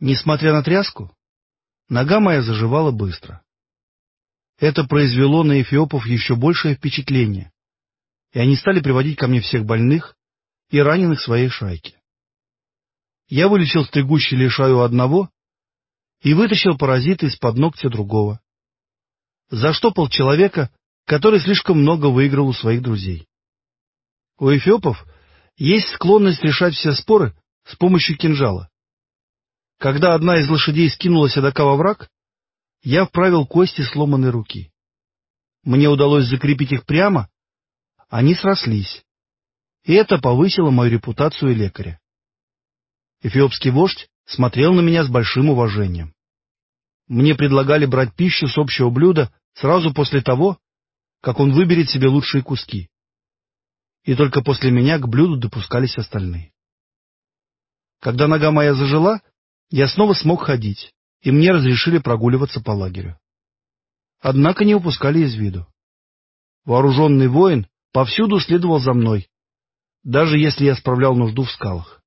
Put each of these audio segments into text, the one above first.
Несмотря на тряску, нога моя заживала быстро. Это произвело на эфиопов еще большее впечатление, и они стали приводить ко мне всех больных и раненых своей шайки. Я вылечил стригущий лишаю одного и вытащил паразита из-под ногтя другого. Заштопал человека, который слишком много выиграл у своих друзей. У эфиопов есть склонность решать все споры с помощью кинжала. Когда одна из лошадей скинула седока во враг, я вправил кости сломанной руки. Мне удалось закрепить их прямо, они срослись, и это повысило мою репутацию лекаря. Эфиопский вождь смотрел на меня с большим уважением. Мне предлагали брать пищу с общего блюда сразу после того, как он выберет себе лучшие куски. И только после меня к блюду допускались остальные. Когда нога моя зажила, я снова смог ходить, и мне разрешили прогуливаться по лагерю. Однако не упускали из виду. Вооруженный воин повсюду следовал за мной, даже если я справлял нужду в скалах.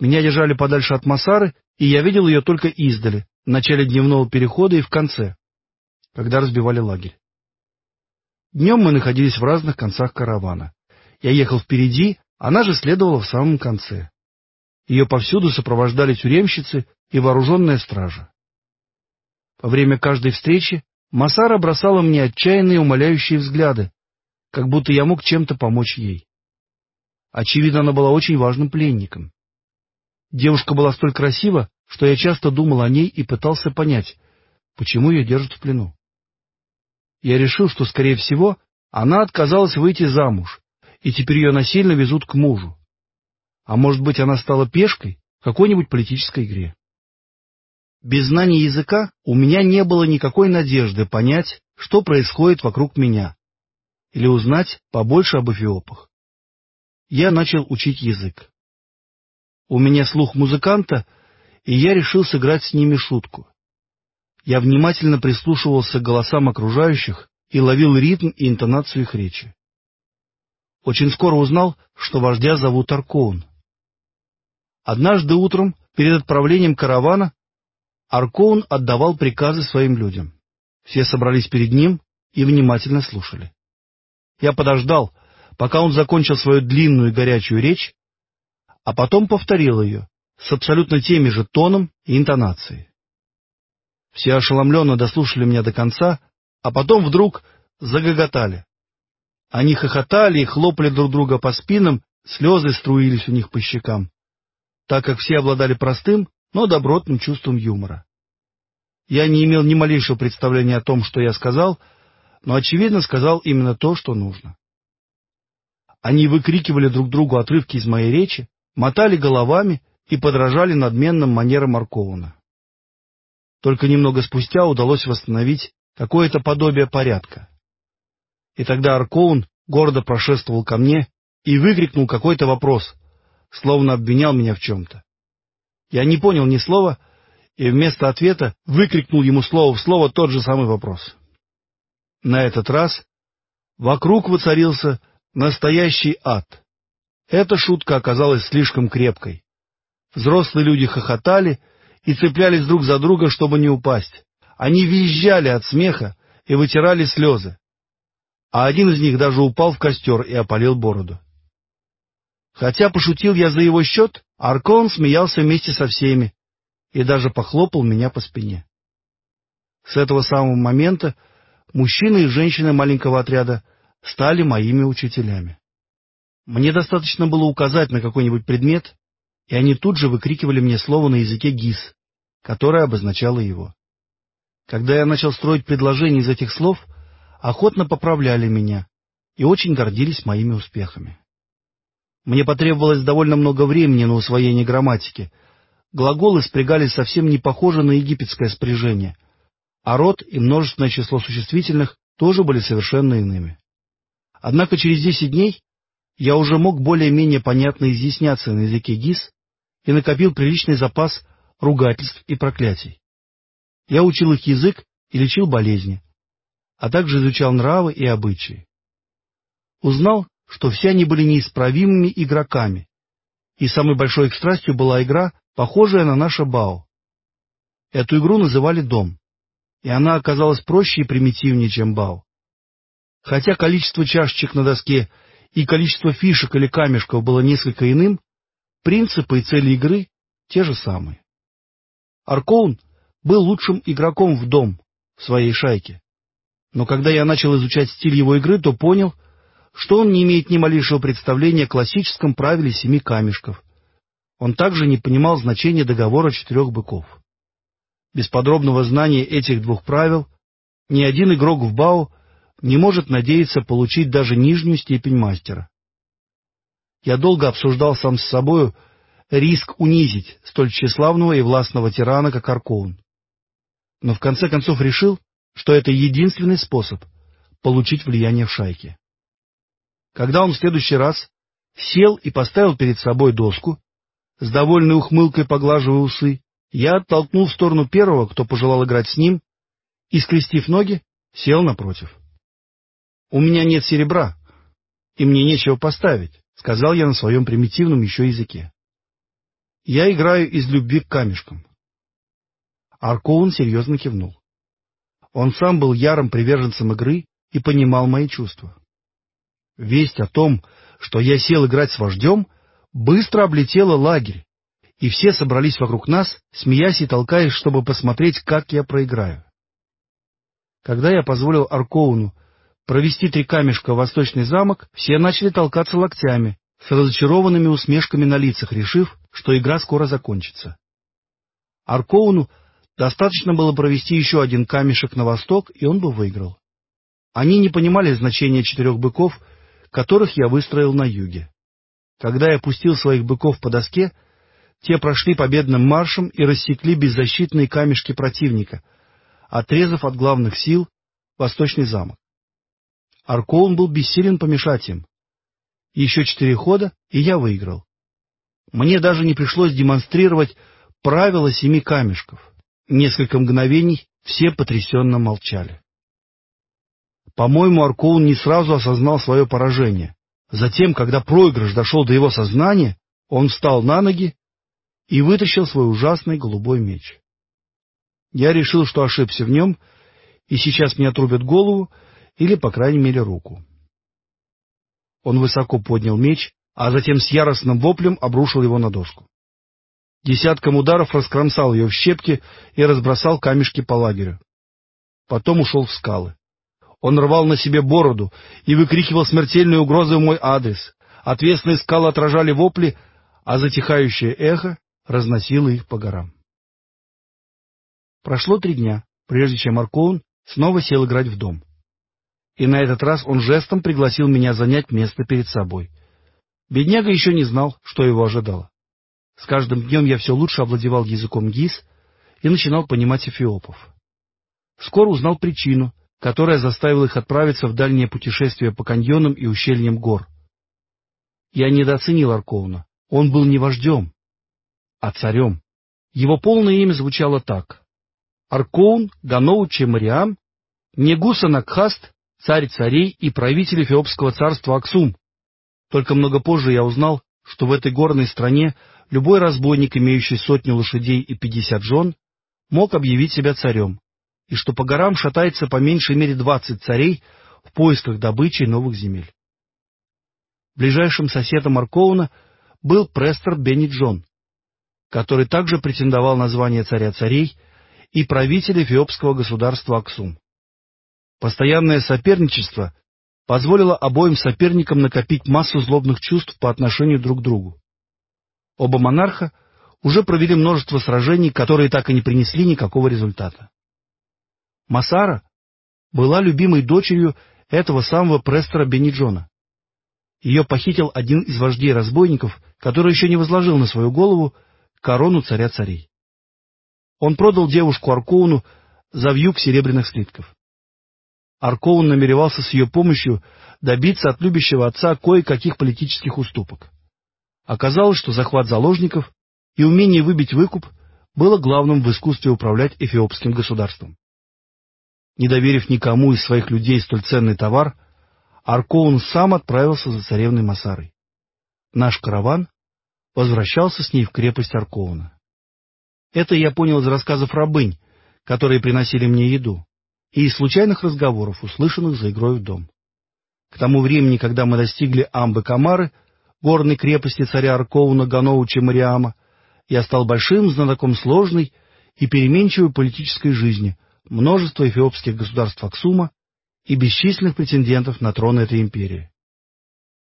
Меня держали подальше от Масары, и я видел ее только издали, в начале дневного перехода и в конце, когда разбивали лагерь. Днем мы находились в разных концах каравана. Я ехал впереди, она же следовала в самом конце. Ее повсюду сопровождали тюремщицы и вооруженная стража. Во время каждой встречи Масара бросала мне отчаянные умоляющие взгляды, как будто я мог чем-то помочь ей. Очевидно, она была очень важным пленником. Девушка была столь красива, что я часто думал о ней и пытался понять, почему ее держат в плену я решил, что, скорее всего, она отказалась выйти замуж, и теперь ее насильно везут к мужу. А может быть, она стала пешкой в какой-нибудь политической игре. Без знания языка у меня не было никакой надежды понять, что происходит вокруг меня, или узнать побольше об эфиопах. Я начал учить язык. У меня слух музыканта, и я решил сыграть с ними шутку. Я внимательно прислушивался к голосам окружающих и ловил ритм и интонацию их речи. Очень скоро узнал, что вождя зовут Аркоун. Однажды утром, перед отправлением каравана, Аркоун отдавал приказы своим людям. Все собрались перед ним и внимательно слушали. Я подождал, пока он закончил свою длинную и горячую речь, а потом повторил ее с абсолютно теми же тоном и интонацией. Все ошеломленно дослушали меня до конца, а потом вдруг загоготали. Они хохотали и хлопали друг друга по спинам, слезы струились у них по щекам, так как все обладали простым, но добротным чувством юмора. Я не имел ни малейшего представления о том, что я сказал, но, очевидно, сказал именно то, что нужно. Они выкрикивали друг другу отрывки из моей речи, мотали головами и подражали надменным манерам Маркована. Только немного спустя удалось восстановить какое-то подобие порядка. И тогда Аркоун гордо прошествовал ко мне и выкрикнул какой-то вопрос, словно обвинял меня в чем-то. Я не понял ни слова, и вместо ответа выкрикнул ему слово в слово тот же самый вопрос. На этот раз вокруг воцарился настоящий ад. Эта шутка оказалась слишком крепкой. Взрослые люди хохотали, и цеплялись друг за друга, чтобы не упасть. Они визжали от смеха и вытирали слезы. А один из них даже упал в костер и опалил бороду. Хотя пошутил я за его счет, Аркон смеялся вместе со всеми и даже похлопал меня по спине. С этого самого момента мужчины и женщины маленького отряда стали моими учителями. Мне достаточно было указать на какой-нибудь предмет, и они тут же выкрикивали мне слово на языке гис, которое обозначало его. Когда я начал строить предложения из этих слов, охотно поправляли меня и очень гордились моими успехами. Мне потребовалось довольно много времени на усвоение грамматики. Глаголы спрягались совсем не похожи на египетское спряжение, а род и множественное число существительных тоже были совершенно иными. Однако через десять дней я уже мог более-менее понятно изъясняться на языке ГИС и накопил приличный запас ругательств и проклятий. Я учил их язык и лечил болезни, а также изучал нравы и обычаи. Узнал, что все они были неисправимыми игроками, и самой большой их страстью была игра похожая на наше Бао. Эту игру называли «Дом», и она оказалась проще и примитивнее, чем Бао. Хотя количество чашечек на доске и количество фишек или камешков было несколько иным, принципы и цели игры те же самые. Аркоун был лучшим игроком в дом, в своей шайке. Но когда я начал изучать стиль его игры, то понял, что он не имеет ни малейшего представления о классическом правиле семи камешков. Он также не понимал значения договора четырех быков. Без подробного знания этих двух правил ни один игрок в БАУ не может надеяться получить даже нижнюю степень мастера. Я долго обсуждал сам с собою риск унизить столь тщеславного и властного тирана, как Аркоун. Но в конце концов решил, что это единственный способ получить влияние в шайке. Когда он в следующий раз сел и поставил перед собой доску, с довольной ухмылкой поглаживая усы, я оттолкнул в сторону первого, кто пожелал играть с ним, и, скрестив ноги, сел напротив. «У меня нет серебра, и мне нечего поставить», — сказал я на своем примитивном еще языке. «Я играю из любви к камешкам». Аркоун серьезно кивнул. Он сам был ярым приверженцем игры и понимал мои чувства. Весть о том, что я сел играть с вождем, быстро облетела лагерь, и все собрались вокруг нас, смеясь и толкаясь, чтобы посмотреть, как я проиграю. Когда я позволил Аркоуну провести три камешка в Восточный замок, все начали толкаться локтями, с разочарованными усмешками на лицах, решив, что игра скоро закончится. Аркоуну достаточно было провести еще один камешек на восток, и он бы выиграл. Они не понимали значения четырех быков — которых я выстроил на юге. Когда я пустил своих быков по доске, те прошли победным маршем и рассекли беззащитные камешки противника, отрезав от главных сил восточный замок. Аркоун был бессилен помешать им. Еще четыре хода, и я выиграл. Мне даже не пришлось демонстрировать правила семи камешков. Несколько мгновений все потрясенно молчали. По-моему, Аркоун не сразу осознал свое поражение. Затем, когда проигрыш дошел до его сознания, он встал на ноги и вытащил свой ужасный голубой меч. Я решил, что ошибся в нем, и сейчас мне отрубят голову или, по крайней мере, руку. Он высоко поднял меч, а затем с яростным воплем обрушил его на доску. Десятком ударов раскромсал ее в щепки и разбросал камешки по лагерю. Потом ушел в скалы. Он рвал на себе бороду и выкрикивал смертельные угрозы в мой адрес. Отвесные скалы отражали вопли, а затихающее эхо разносило их по горам. Прошло три дня, прежде чем Аркоун снова сел играть в дом. И на этот раз он жестом пригласил меня занять место перед собой. Бедняга еще не знал, что его ожидало. С каждым днем я все лучше овладевал языком ГИС и начинал понимать эфиопов. Скоро узнал причину — которая заставила их отправиться в дальнее путешествие по каньонам и ущельям гор. Я недооценил Арковна. Он был не вождем, а царем. Его полное имя звучало так. Аркоун Ганоуче Мариам, Негуса Накхаст, царь царей и правитель Эфиопского царства Аксум. Только много позже я узнал, что в этой горной стране любой разбойник, имеющий сотню лошадей и пятьдесят жен, мог объявить себя царем и что по горам шатается по меньшей мере двадцать царей в поисках добычи новых земель. Ближайшим соседом Аркоуна был Престер Бенни Джон, который также претендовал на звание царя царей и правитель эфиопского государства Аксум. Постоянное соперничество позволило обоим соперникам накопить массу злобных чувств по отношению друг к другу. Оба монарха уже провели множество сражений, которые так и не принесли никакого результата. Масара была любимой дочерью этого самого Престора Бениджона. Ее похитил один из вождей разбойников, который еще не возложил на свою голову корону царя царей. Он продал девушку Аркоуну за вьюг серебряных слитков. Аркоун намеревался с ее помощью добиться от любящего отца кое-каких политических уступок. Оказалось, что захват заложников и умение выбить выкуп было главным в искусстве управлять эфиопским государством. Не доверив никому из своих людей столь ценный товар, Аркоун сам отправился за царевной Масарой. Наш караван возвращался с ней в крепость Аркоуна. Это я понял из рассказов рабынь, которые приносили мне еду, и из случайных разговоров, услышанных за игрой в дом. К тому времени, когда мы достигли Амбы-Камары, горной крепости царя Аркоуна Гановуча Мариама, я стал большим знатоком сложной и переменчивой политической жизни множества эфиопских государств Аксума и бесчисленных претендентов на трон этой империи.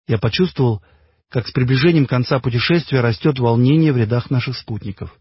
Я почувствовал, как с приближением конца путешествия растет волнение в рядах наших спутников.